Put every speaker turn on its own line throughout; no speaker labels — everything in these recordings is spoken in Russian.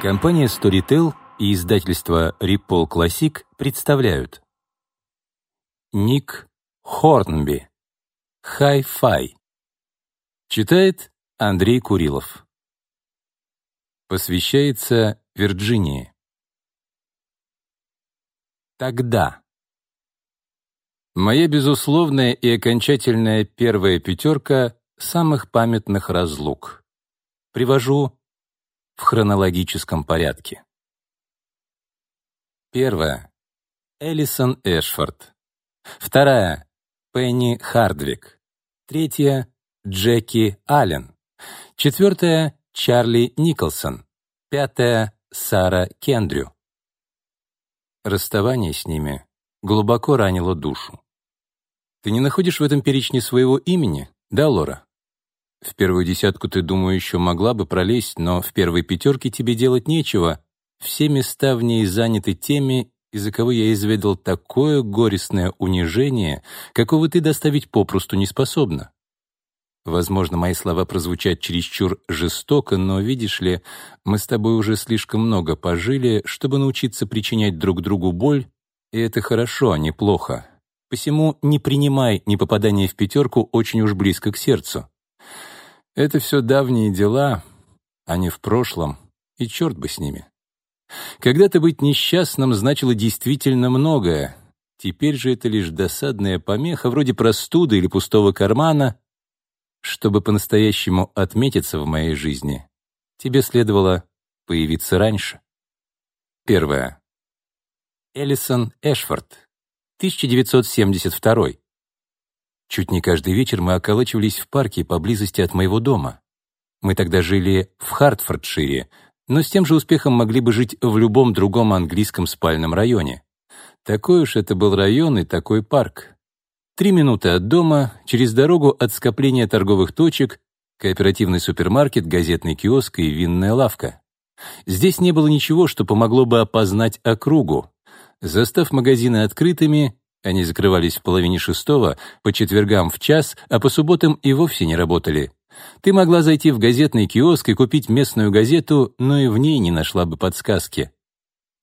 Компания Storytel и издательство Ripple Classic представляют. Ник Хорнби. «Хай-фай» Читает Андрей Курилов. Посвящается Вирджинии. Тогда. Моя безусловная и окончательная первая пятерка самых памятных разлук. Привожу в хронологическом порядке. Первая — Элисон Эшфорд. Вторая — Пенни Хардвик. Третья — Джеки Аллен. Четвертая — Чарли Николсон. Пятая — Сара Кендрю. Расставание с ними глубоко ранило душу. «Ты не находишь в этом перечне своего имени, да, Лора?» В первую десятку ты, думаю, еще могла бы пролезть, но в первой пятерке тебе делать нечего. Все места в ней заняты теми, из-за кого я изведал такое горестное унижение, какого ты доставить попросту не способна. Возможно, мои слова прозвучат чересчур жестоко, но, видишь ли, мы с тобой уже слишком много пожили, чтобы научиться причинять друг другу боль, и это хорошо, а не плохо. Посему не принимай непопадание в пятерку очень уж близко к сердцу. Это все давние дела, а они в прошлом, и черт бы с ними. Когда-то быть несчастным значило действительно многое. Теперь же это лишь досадная помеха, вроде простуды или пустого кармана. Чтобы по-настоящему отметиться в моей жизни, тебе следовало появиться раньше. Первое. Эллисон Эшфорд, 1972. Чуть не каждый вечер мы околачивались в парке поблизости от моего дома. Мы тогда жили в Хартфордшире, но с тем же успехом могли бы жить в любом другом английском спальном районе. Такой уж это был район и такой парк. Три минуты от дома, через дорогу от скопления торговых точек, кооперативный супермаркет, газетный киоск и винная лавка. Здесь не было ничего, что помогло бы опознать округу. Застав магазины открытыми, они закрывались в половине шестого, по четвергам в час, а по субботам и вовсе не работали. Ты могла зайти в газетный киоск и купить местную газету, но и в ней не нашла бы подсказки.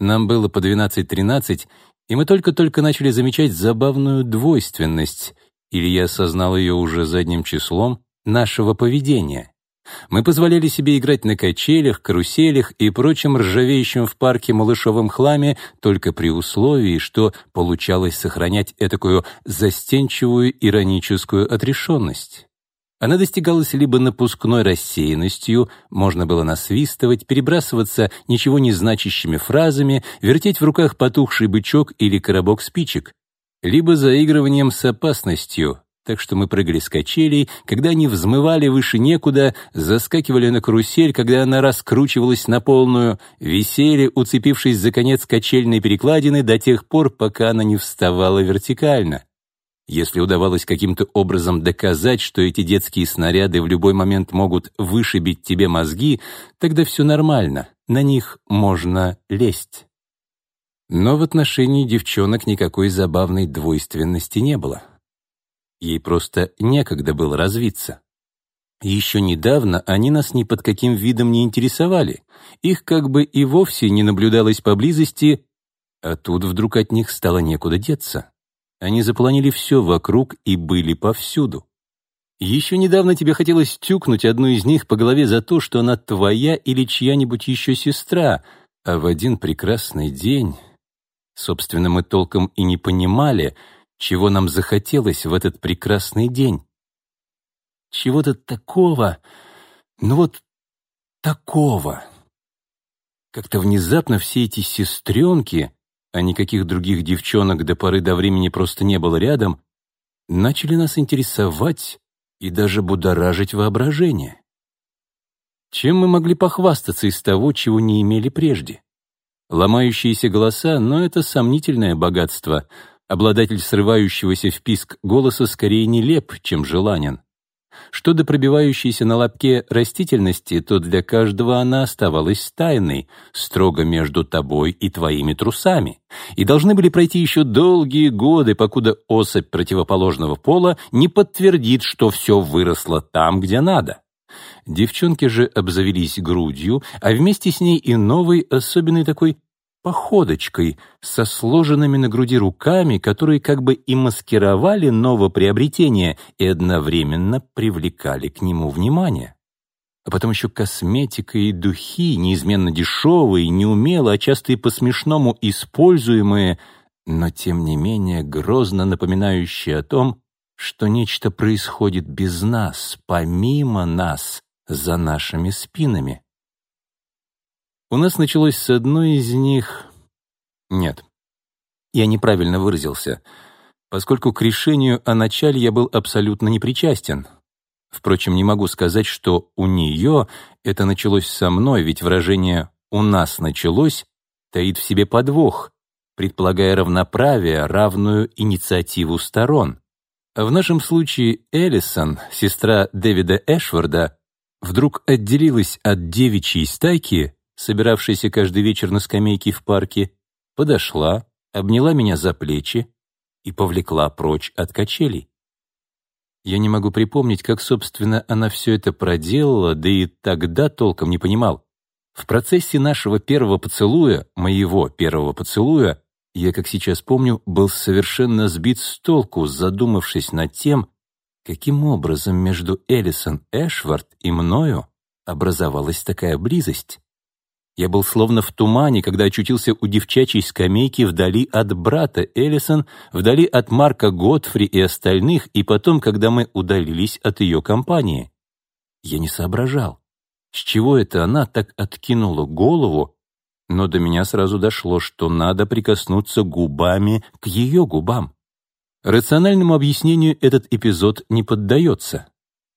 Нам было по 12-13, и мы только-только начали замечать забавную двойственность, или я осознал ее уже задним числом, нашего поведения. Мы позволяли себе играть на качелях, каруселях и прочем ржавеющем в парке малышовом хламе только при условии, что получалось сохранять этакую застенчивую ироническую отрешенность. Она достигалась либо напускной рассеянностью, можно было насвистывать, перебрасываться ничего не значащими фразами, вертеть в руках потухший бычок или коробок спичек, либо заигрыванием с опасностью, так что мы прыгали с качелей, когда они взмывали выше некуда, заскакивали на карусель, когда она раскручивалась на полную, висели, уцепившись за конец качельной перекладины до тех пор, пока она не вставала вертикально. Если удавалось каким-то образом доказать, что эти детские снаряды в любой момент могут вышибить тебе мозги, тогда все нормально, на них можно лезть. Но в отношении девчонок никакой забавной двойственности не было. Ей просто некогда было развиться. Еще недавно они нас ни под каким видом не интересовали. Их как бы и вовсе не наблюдалось поблизости, а тут вдруг от них стало некуда деться. Они заполонили все вокруг и были повсюду. Еще недавно тебе хотелось тюкнуть одну из них по голове за то, что она твоя или чья-нибудь еще сестра, а в один прекрасный день... Собственно, мы толком и не понимали — чего нам захотелось в этот прекрасный день. Чего-то такого, ну вот такого. Как-то внезапно все эти сестренки, а никаких других девчонок до поры до времени просто не было рядом, начали нас интересовать и даже будоражить воображение. Чем мы могли похвастаться из того, чего не имели прежде? Ломающиеся голоса, но это сомнительное богатство — Обладатель срывающегося в писк голоса скорее нелеп, чем желанен. Что до пробивающейся на лобке растительности, то для каждого она оставалась тайной, строго между тобой и твоими трусами. И должны были пройти еще долгие годы, покуда особь противоположного пола не подтвердит, что все выросло там, где надо. Девчонки же обзавелись грудью, а вместе с ней и новой, особенной такой походочкой, со сложенными на груди руками, которые как бы и маскировали новоприобретение и одновременно привлекали к нему внимание. А потом еще косметика и духи, неизменно дешевые, неумело, а часто и по-смешному используемые, но тем не менее грозно напоминающие о том, что нечто происходит без нас, помимо нас, за нашими спинами. У нас началось с одной из них... Нет, я неправильно выразился, поскольку к решению о начале я был абсолютно непричастен. Впрочем, не могу сказать, что у нее это началось со мной, ведь выражение «у нас началось» таит в себе подвох, предполагая равноправие, равную инициативу сторон. В нашем случае Эллисон, сестра Дэвида Эшварда, вдруг отделилась от девичьей стайки собиравшаяся каждый вечер на скамейке в парке, подошла, обняла меня за плечи и повлекла прочь от качелей. Я не могу припомнить, как, собственно, она все это проделала, да и тогда толком не понимал. В процессе нашего первого поцелуя, моего первого поцелуя, я, как сейчас помню, был совершенно сбит с толку, задумавшись над тем, каким образом между Элисон Эшвард и мною образовалась такая близость. Я был словно в тумане, когда очутился у девчачьей скамейки вдали от брата Эллисон, вдали от Марка Готфри и остальных, и потом, когда мы удалились от ее компании. Я не соображал, с чего это она так откинула голову, но до меня сразу дошло, что надо прикоснуться губами к ее губам. Рациональному объяснению этот эпизод не поддается.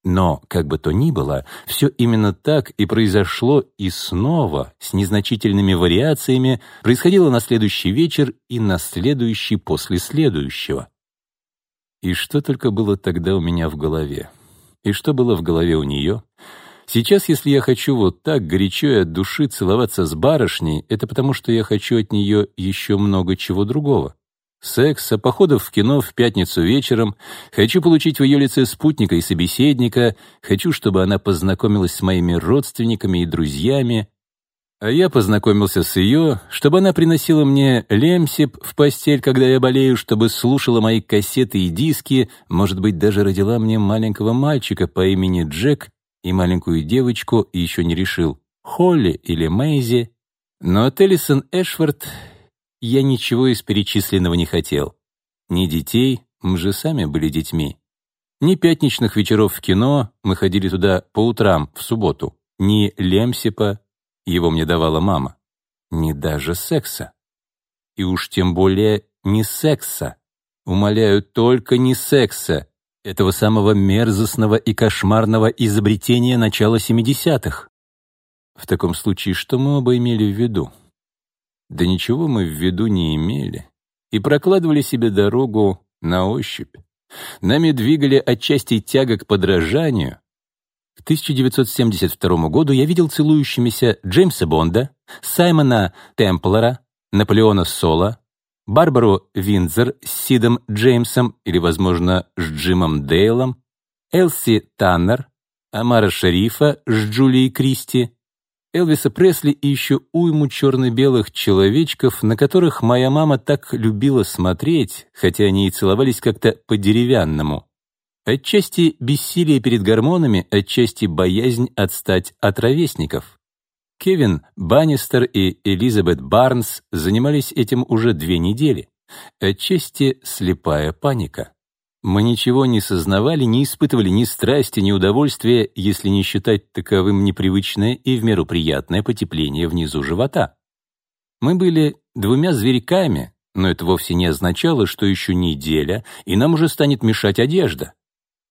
Но, как бы то ни было, все именно так и произошло и снова, с незначительными вариациями, происходило на следующий вечер и на следующий после следующего. И что только было тогда у меня в голове. И что было в голове у нее? Сейчас, если я хочу вот так горячо и от души целоваться с барышней, это потому, что я хочу от нее еще много чего другого секса, походов в кино в пятницу вечером, хочу получить в ее лице спутника и собеседника, хочу, чтобы она познакомилась с моими родственниками и друзьями, а я познакомился с ее, чтобы она приносила мне лемсип в постель, когда я болею, чтобы слушала мои кассеты и диски, может быть, даже родила мне маленького мальчика по имени Джек и маленькую девочку, и еще не решил, Холли или Мэйзи. Но Эллисон Эшфорд я ничего из перечисленного не хотел. Ни детей, мы же сами были детьми. Ни пятничных вечеров в кино, мы ходили туда по утрам, в субботу. Ни лемсипа, его мне давала мама. Ни даже секса. И уж тем более не секса. Умоляю, только не секса. Этого самого мерзостного и кошмарного изобретения начала 70-х. В таком случае, что мы оба имели в виду? Да ничего мы в виду не имели и прокладывали себе дорогу на ощупь. Нами двигали отчасти тяга к подражанию. К 1972 году я видел целующимися Джеймса Бонда, Саймона Темплера, Наполеона Соло, Барбару Виндзор с Сидом Джеймсом или, возможно, с Джимом Дейлом, Элси Таннер, Амара Шерифа с Джулией Кристи, Элвиса Пресли и еще уйму черно-белых человечков, на которых моя мама так любила смотреть, хотя они и целовались как-то по-деревянному. Отчасти бессилие перед гормонами, отчасти боязнь отстать от ровесников. Кевин Баннистер и Элизабет Барнс занимались этим уже две недели. Отчасти слепая паника. Мы ничего не сознавали, не испытывали ни страсти, ни удовольствия, если не считать таковым непривычное и в меру приятное потепление внизу живота. Мы были двумя зверьками, но это вовсе не означало, что еще неделя, и нам уже станет мешать одежда.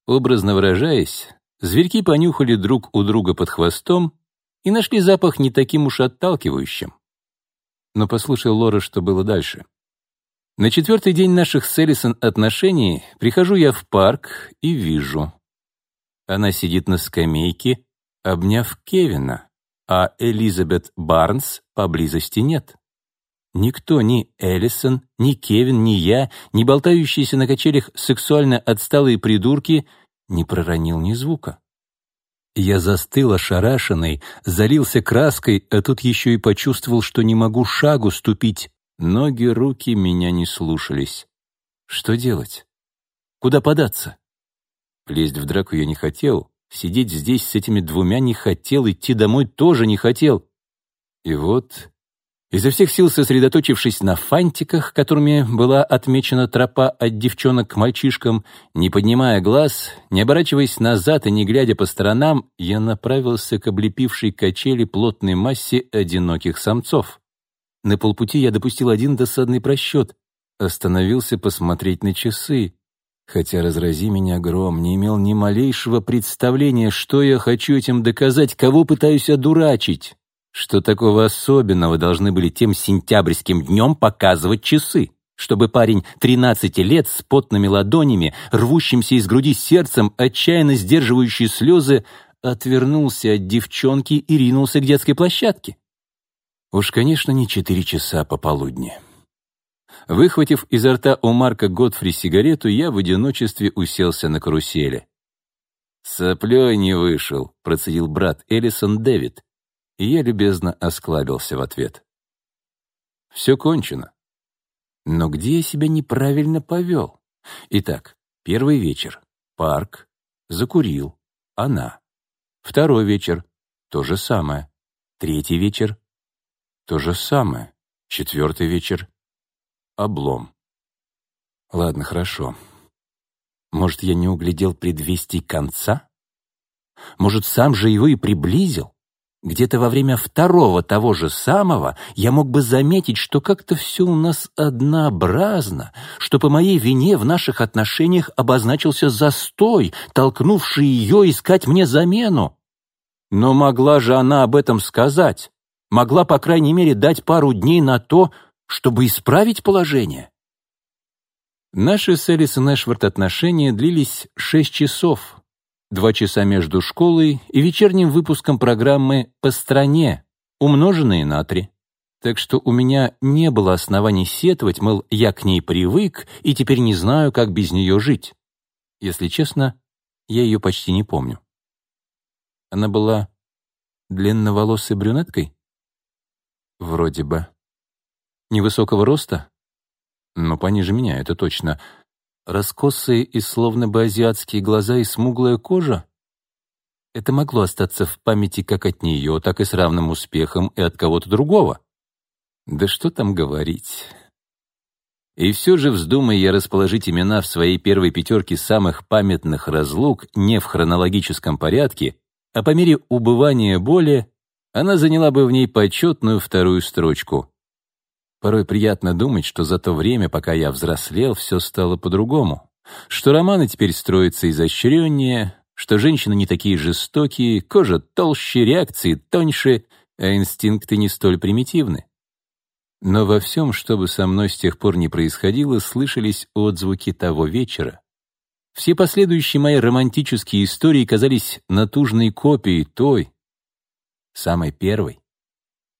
Образно выражаясь, зверьки понюхали друг у друга под хвостом и нашли запах не таким уж отталкивающим. Но послушай, Лора, что было дальше. На четвертый день наших с Эллисон отношений прихожу я в парк и вижу. Она сидит на скамейке, обняв Кевина, а Элизабет Барнс поблизости нет. Никто, ни Эллисон, ни Кевин, ни я, ни болтающиеся на качелях сексуально отсталые придурки не проронил ни звука. Я застыл ошарашенный, залился краской, а тут еще и почувствовал, что не могу шагу ступить, Ноги, руки меня не слушались. Что делать? Куда податься? Лезть в драку я не хотел, сидеть здесь с этими двумя не хотел, идти домой тоже не хотел. И вот, изо всех сил сосредоточившись на фантиках, которыми была отмечена тропа от девчонок к мальчишкам, не поднимая глаз, не оборачиваясь назад и не глядя по сторонам, я направился к облепившей качели плотной массе одиноких самцов. На полпути я допустил один досадный просчет. Остановился посмотреть на часы. Хотя, разрази меня гром, не имел ни малейшего представления, что я хочу этим доказать, кого пытаюсь одурачить. Что такого особенного должны были тем сентябрьским днем показывать часы? чтобы парень 13 лет с потными ладонями, рвущимся из груди сердцем, отчаянно сдерживающий слезы, отвернулся от девчонки и ринулся к детской площадке. Уж, конечно, не четыре часа пополудни. Выхватив изо рта у Марка Готфри сигарету, я в одиночестве уселся на карусели. «Соплей не вышел», — процедил брат Элисон Дэвид, и я любезно осклабился в ответ. «Все кончено. Но где я себя неправильно повел? Итак, первый вечер — парк, закурил, она. Второй вечер — то же самое. Третий вечер то же самое. Четвертый вечер. Облом. Ладно, хорошо. Может, я не углядел предвестий конца? Может, сам же его и приблизил? Где-то во время второго того же самого я мог бы заметить, что как-то все у нас однообразно, что по моей вине в наших отношениях обозначился застой, толкнувший ее искать мне замену. Но могла же она об этом сказать? могла, по крайней мере, дать пару дней на то, чтобы исправить положение. Наши с Элисон Эшвард отношения длились шесть часов, два часа между школой и вечерним выпуском программы «По стране», умноженные на три. Так что у меня не было оснований сетовать, мол, я к ней привык и теперь не знаю, как без нее жить. Если честно, я ее почти не помню. Она была длинноволосой брюнеткой? Вроде бы. Невысокого роста? Но пониже меня, это точно. Раскосые и словно бы азиатские глаза и смуглая кожа? Это могло остаться в памяти как от нее, так и с равным успехом и от кого-то другого. Да что там говорить. И все же, вздумая я расположить имена в своей первой пятерке самых памятных разлук не в хронологическом порядке, а по мере убывания боли она заняла бы в ней почетную вторую строчку. Порой приятно думать, что за то время, пока я взрослел, все стало по-другому, что романы теперь строятся изощреннее, что женщины не такие жестокие, кожа толще, реакции тоньше, а инстинкты не столь примитивны. Но во всем, что бы со мной с тех пор не происходило, слышались отзвуки того вечера. Все последующие мои романтические истории казались натужной копией той, самой первой.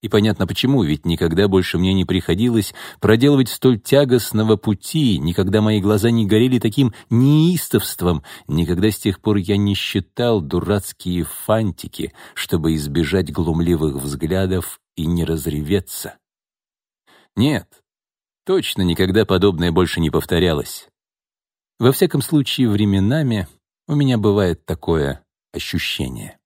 И понятно почему, ведь никогда больше мне не приходилось проделывать столь тягостного пути, никогда мои глаза не горели таким неистовством, никогда с тех пор я не считал дурацкие фантики, чтобы избежать глумливых взглядов и не разреветься. Нет, точно никогда подобное больше не повторялось. Во всяком случае, временами у меня бывает такое ощущение.